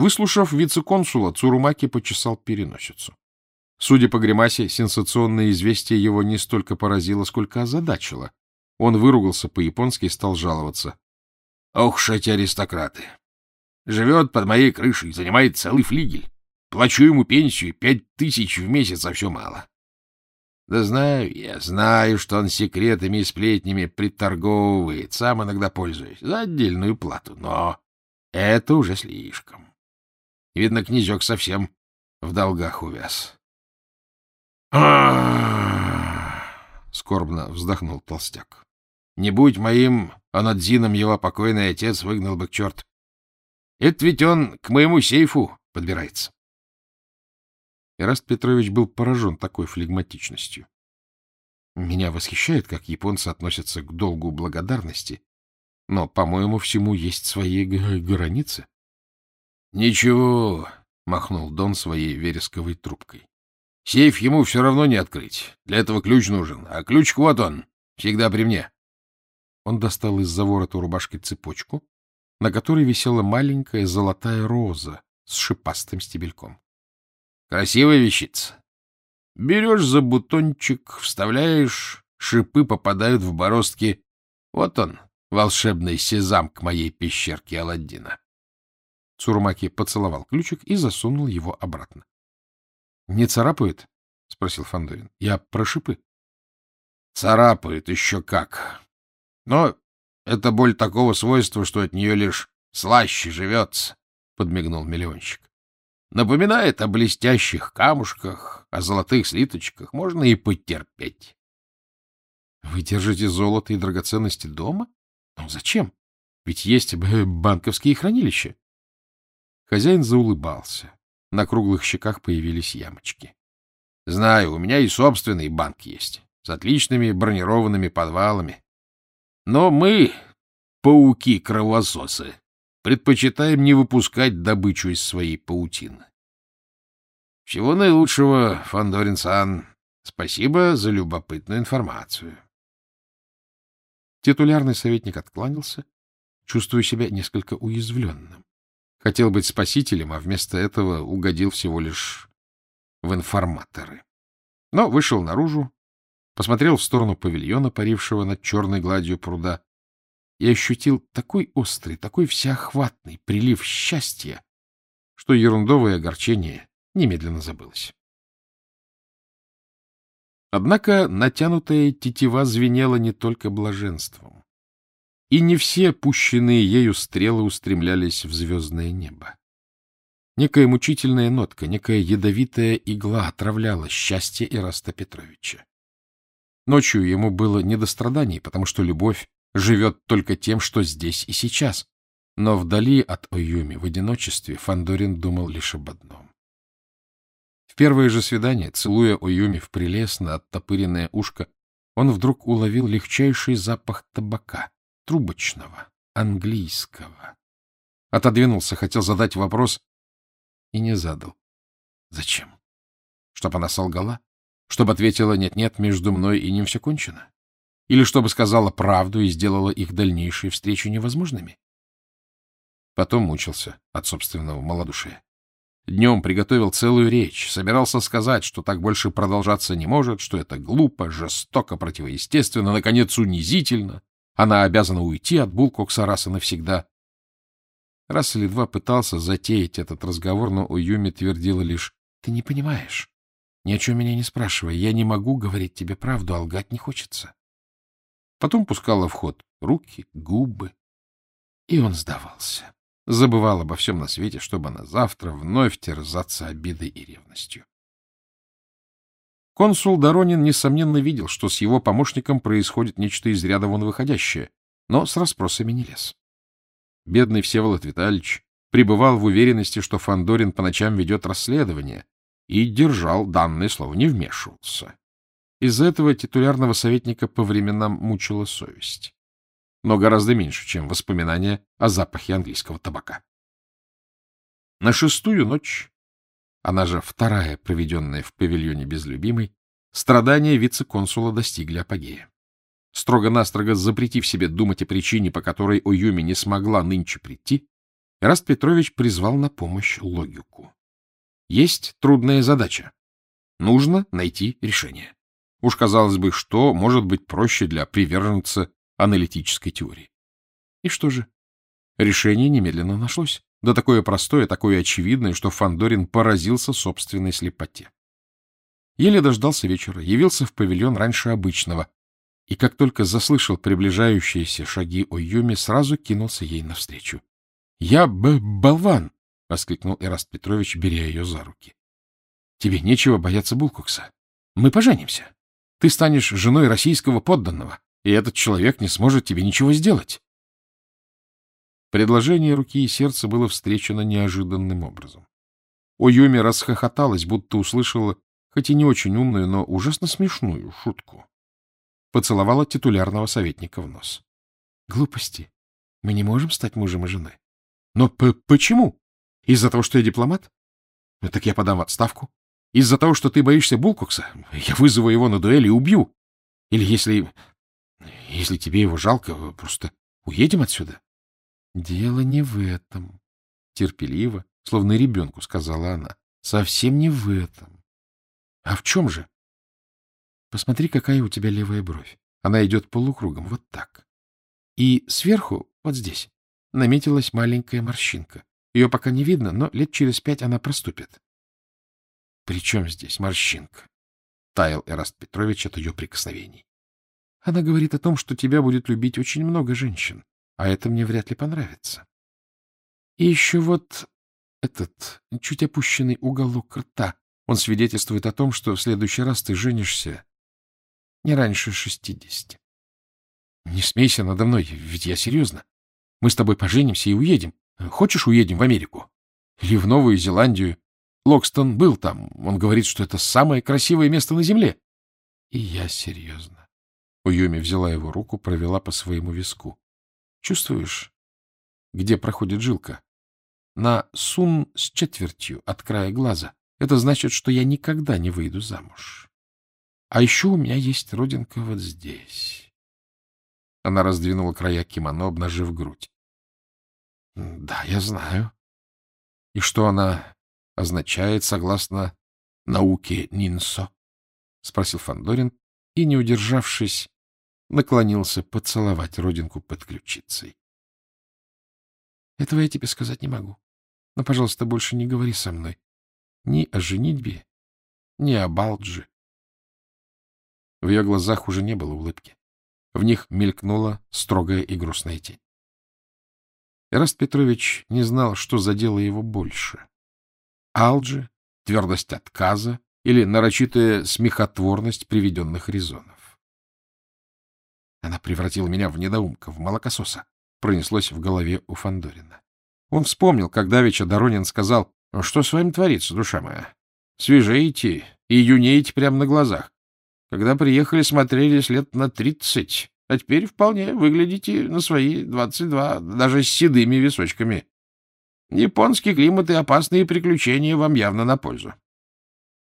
Выслушав вице-консула, Цурумаки почесал переносицу. Судя по гримасе, сенсационное известие его не столько поразило, сколько озадачило. Он выругался по-японски и стал жаловаться. — Ох уж эти аристократы! Живет под моей крышей, занимает целый флигель. Плачу ему пенсию, пять тысяч в месяц, а все мало. Да знаю я, знаю, что он секретами и сплетнями приторговывает, сам иногда пользуюсь, за отдельную плату, но это уже слишком. Видно, князек совсем в долгах увяз. скорбно вздохнул толстяк. Не будь моим анадзином, его покойный отец выгнал бы к черту. Это ведь он к моему сейфу подбирается. Ираст Петрович был поражен такой флегматичностью. Меня восхищает, как японцы относятся к долгу благодарности, но, по-моему, всему есть свои границы. — Ничего, — махнул Дон своей вересковой трубкой. — Сейф ему все равно не открыть. Для этого ключ нужен. А ключ вот он, всегда при мне. Он достал из-за ворота рубашки цепочку, на которой висела маленькая золотая роза с шипастым стебельком. Красивая вещица. Берешь за бутончик, вставляешь, шипы попадают в бороздки. Вот он, волшебный сезам к моей пещерке Аладдина. Цурмаки поцеловал ключик и засунул его обратно. — Не царапают? — спросил Фандорин. Я про шипы. — Царапают еще как. Но это боль такого свойства, что от нее лишь слаще живется, — подмигнул миллионщик. Напоминает о блестящих камушках, о золотых слиточках. Можно и потерпеть. — Вы держите золото и драгоценности дома? Ну, зачем? Ведь есть банковские хранилища. Хозяин заулыбался. На круглых щеках появились ямочки. — Знаю, у меня и собственный банк есть, с отличными бронированными подвалами. Но мы, пауки-кровососы, предпочитаем не выпускать добычу из своей паутины. Всего наилучшего, Фандорин-сан. Спасибо за любопытную информацию. Титулярный советник откланялся, чувствуя себя несколько уязвленным. Хотел быть спасителем, а вместо этого угодил всего лишь в информаторы. Но вышел наружу, посмотрел в сторону павильона, парившего над черной гладью пруда, и ощутил такой острый, такой всеохватный прилив счастья, что ерундовое огорчение немедленно забылось. Однако натянутая тетива звенела не только блаженством. И не все пущенные ею стрелы устремлялись в звездное небо. Некая мучительная нотка, некая ядовитая игла отравляла счастье Ираста Петровича. Ночью ему было не до страданий, потому что любовь живет только тем, что здесь и сейчас. Но вдали от Оюми, в одиночестве, Фандорин думал лишь об одном. В первое же свидание, целуя Оюми в прелестно оттопыренное ушко, он вдруг уловил легчайший запах табака, трубочного, английского. Отодвинулся, хотел задать вопрос и не задал. Зачем? Чтоб она солгала? Чтоб ответила «нет-нет, между мной и ним все кончено»? Или чтобы сказала правду и сделала их дальнейшие встречи невозможными? Потом мучился от собственного малодушия. Днем приготовил целую речь, собирался сказать, что так больше продолжаться не может, что это глупо, жестоко, противоестественно, наконец, унизительно. Она обязана уйти от Булкоксараса навсегда. Раз или два пытался затеять этот разговор, но Уюми твердила лишь, — Ты не понимаешь. Ни о чем меня не спрашивай. Я не могу говорить тебе правду, а лгать не хочется. Потом пускала в ход руки, губы, и он сдавался. Забывал обо всем на свете, чтобы на завтра вновь терзаться обидой и ревностью. Консул Доронин, несомненно, видел, что с его помощником происходит нечто из ряда вон выходящее, но с расспросами не лез. Бедный Всеволод Витальевич пребывал в уверенности, что Фандорин по ночам ведет расследование, и держал данное слово, не вмешивался. Из-за этого титулярного советника по временам мучила совесть. Но гораздо меньше, чем воспоминания о запахе английского табака. На шестую ночь, она же вторая, проведенная в павильоне безлюбимой, страдания вице-консула достигли апогея. Строго-настрого запретив себе думать о причине, по которой Оюми не смогла нынче прийти, Эраст Петрович призвал на помощь логику. Есть трудная задача. Нужно найти решение. Уж казалось бы, что может быть проще для приверженца аналитической теории. И что же? Решение немедленно нашлось. Да такое простое, такое очевидное, что Фандорин поразился собственной слепоте. Еле дождался вечера, явился в павильон раньше обычного, и как только заслышал приближающиеся шаги Ойюми, сразу кинулся ей навстречу. — Я б болван! — воскликнул Эраст Петрович, беря ее за руки. — Тебе нечего бояться Булкукса. Мы поженимся. Ты станешь женой российского подданного, и этот человек не сможет тебе ничего сделать. Предложение руки и сердца было встречено неожиданным образом. Ойоми расхохоталась, будто услышала, хоть и не очень умную, но ужасно смешную шутку. Поцеловала титулярного советника в нос. — Глупости. Мы не можем стать мужем и женой. — Но почему? Из-за того, что я дипломат? Ну, так я подам отставку. Из-за того, что ты боишься Булкукса, я вызову его на дуэль и убью. Или если... если тебе его жалко, просто уедем отсюда. — Дело не в этом. Терпеливо, словно ребенку, сказала она. — Совсем не в этом. — А в чем же? — Посмотри, какая у тебя левая бровь. Она идет полукругом, вот так. И сверху, вот здесь, наметилась маленькая морщинка. Ее пока не видно, но лет через пять она проступит. — При чем здесь морщинка? — таял Эраст Петрович от ее прикосновений. — Она говорит о том, что тебя будет любить очень много женщин а это мне вряд ли понравится. И еще вот этот чуть опущенный уголок рта, он свидетельствует о том, что в следующий раз ты женишься не раньше шестидесяти. Не смейся надо мной, ведь я серьезно. Мы с тобой поженимся и уедем. Хочешь, уедем в Америку? Или в Новую Зеландию? Локстон был там. Он говорит, что это самое красивое место на Земле. И я серьезно. Уюми взяла его руку, провела по своему виску. Чувствуешь, где проходит жилка? На сун с четвертью от края глаза. Это значит, что я никогда не выйду замуж. А еще у меня есть родинка вот здесь. Она раздвинула края кимоно, обнажив грудь. — Да, я знаю. И что она означает, согласно науке Нинсо? — спросил Фандорин и, не удержавшись, наклонился поцеловать родинку под ключицей. — Этого я тебе сказать не могу. Но, пожалуйста, больше не говори со мной ни о женитьбе, ни о Балджи. В ее глазах уже не было улыбки. В них мелькнула строгая и грустная тень. Эраст Петрович не знал, что задело его больше. Алджи, твердость отказа или нарочитая смехотворность приведенных резонов. Она превратила меня в недоумка, в молокососа. Пронеслось в голове у Фандорина. Он вспомнил, как Давича Доронин сказал, что с вами творится, душа моя. Свежеете и юнеете прямо на глазах. Когда приехали, смотрелись лет на тридцать, а теперь вполне выглядите на свои двадцать два, даже с седыми височками. Японский климат и опасные приключения вам явно на пользу.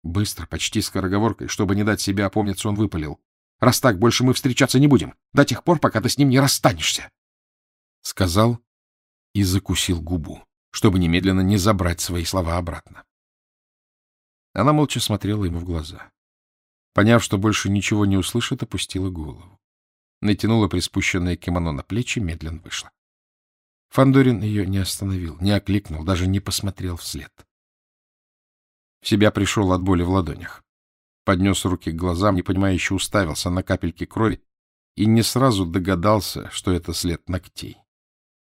Быстро, почти скороговоркой, чтобы не дать себе опомниться, он выпалил. Раз так, больше мы встречаться не будем, до тех пор, пока ты с ним не расстанешься. Сказал и закусил губу, чтобы немедленно не забрать свои слова обратно. Она молча смотрела ему в глаза. Поняв, что больше ничего не услышит, опустила голову. Натянула приспущенное кимоно на плечи, медленно вышла. Фандорин ее не остановил, не окликнул, даже не посмотрел вслед. В себя пришел от боли в ладонях поднес руки к глазам, непонимающе уставился на капельки крови и не сразу догадался, что это след ногтей.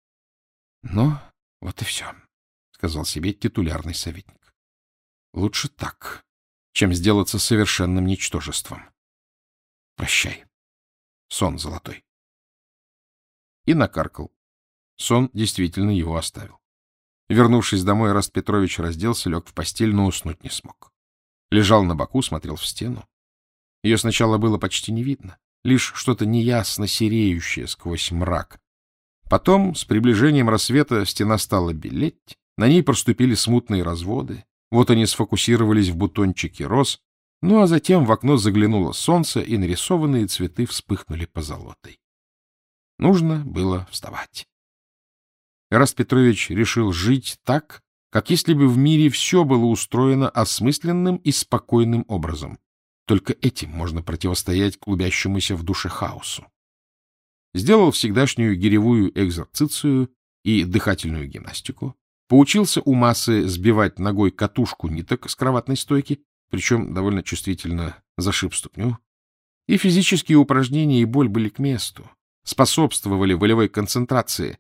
— Ну, вот и все, — сказал себе титулярный советник. — Лучше так, чем сделаться совершенным ничтожеством. Прощай, сон золотой. И накаркал. Сон действительно его оставил. Вернувшись домой, Раст Петрович разделся, лег в постель, но уснуть не смог. Лежал на боку, смотрел в стену. Ее сначала было почти не видно, лишь что-то неясно сереющее сквозь мрак. Потом, с приближением рассвета, стена стала белеть, на ней проступили смутные разводы, вот они сфокусировались в бутончике роз, ну а затем в окно заглянуло солнце, и нарисованные цветы вспыхнули позолотой. Нужно было вставать. Эраст Петрович решил жить так, как если бы в мире все было устроено осмысленным и спокойным образом. Только этим можно противостоять клубящемуся в душе хаосу. Сделал всегдашнюю гиревую экзорцицию и дыхательную гимнастику, поучился у массы сбивать ногой катушку ниток с кроватной стойки, причем довольно чувствительно зашиб ступню, и физические упражнения и боль были к месту, способствовали волевой концентрации.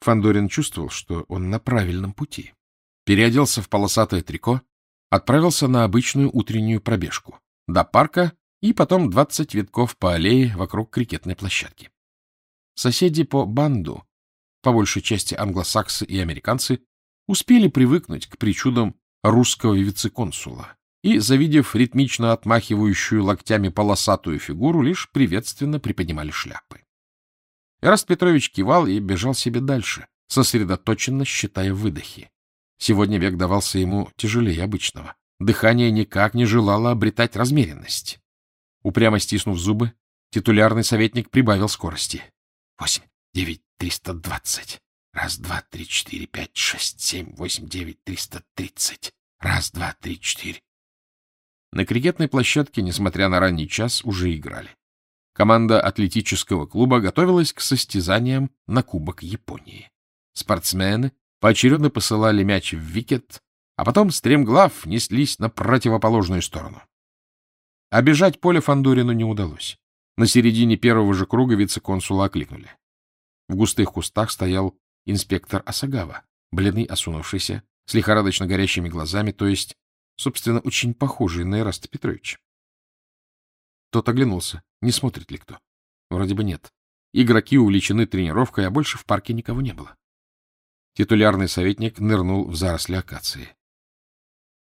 Фандорин чувствовал, что он на правильном пути. Переоделся в полосатое трико, отправился на обычную утреннюю пробежку до парка и потом двадцать витков по аллее вокруг крикетной площадки. Соседи по банду, по большей части англосаксы и американцы, успели привыкнуть к причудам русского вице-консула и, завидев ритмично отмахивающую локтями полосатую фигуру, лишь приветственно приподнимали шляпы. Эраст Петрович кивал и бежал себе дальше, сосредоточенно считая выдохи. Сегодня век давался ему тяжелее обычного. Дыхание никак не желало обретать размеренность. Упрямо стиснув зубы, титулярный советник прибавил скорости. — Восемь, девять, триста двадцать. Раз, два, три, четыре, пять, шесть, семь, восемь, девять, триста тридцать. Раз, два, три, четыре. На крикетной площадке, несмотря на ранний час, уже играли. Команда атлетического клуба готовилась к состязаниям на Кубок Японии. Спортсмены поочередно посылали мяч в викет, а потом стремглав неслись на противоположную сторону. Обежать поле Фандорину не удалось. На середине первого же круга вице-консула окликнули. В густых кустах стоял инспектор Асагава, бледный, осунувшийся, с лихорадочно горящими глазами, то есть собственно, очень похожий на Ираста Петровича. Тот оглянулся, не смотрит ли кто. Вроде бы нет. Игроки увлечены тренировкой, а больше в парке никого не было. Титулярный советник нырнул в заросли акации.